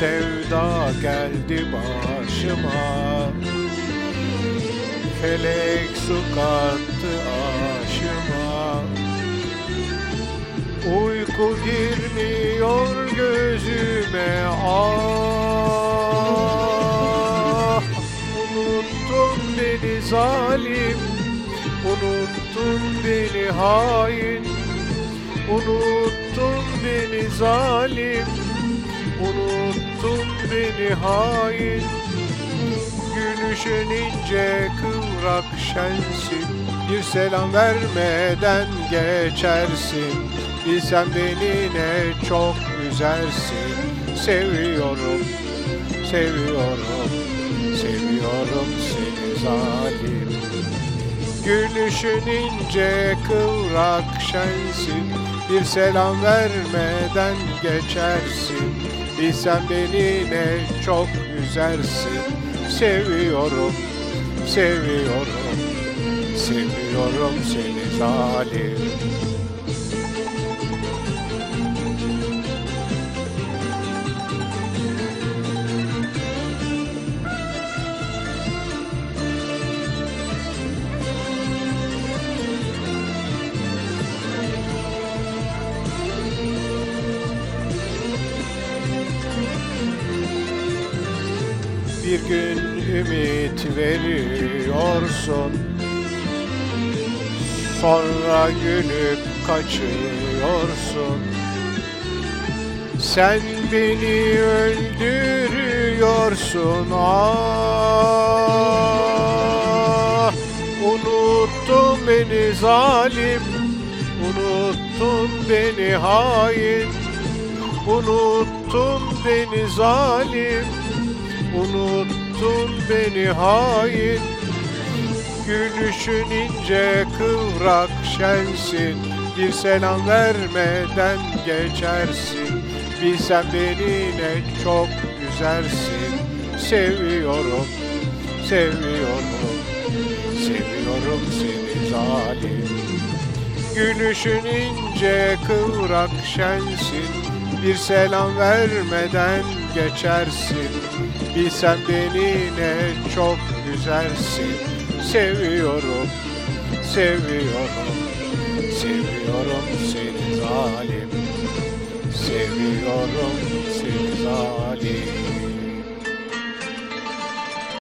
sevda geldi başıma. Felek su kattı aşıma. Uyku girmiyor gözüme ah! Unuttun beni zalim Unuttun beni hain. Unuttun beni zalim Unuttun beni hain Gülüşün ince kıvrak şensin. Bir selam vermeden geçersin. Bilsen beni ne çok üzersin. Seviyorum, seviyorum, seviyorum seni zalim Gülüşün ince kıvrak şensin Bir selam vermeden geçersin. Bilsen beni ne çok üzersin. Seviyorum, seviyorum, seviyorum seni zalim Bir gün ümit veriyorsun. Sonra gülüp kaçıyorsun. Sen beni öldürüyorsun ah. Unuttun beni zalim Unuttun beni hain Unuttun beni zalim Unuttun beni hain. Gülüşün ince kıvrak şensin. Bir selam vermeden geçersin. Bilsen beni ne çok üzersin Seviyorum, seviyorum. Seviyorum seni zalim. Gülüşün ince kıvrak şensin. Bir selam vermeden geçersin. Bilsen beni ne çok güzelsin Seviyorum, seviyorum. Seviyorum seni zalim. Seviyorum seni zalim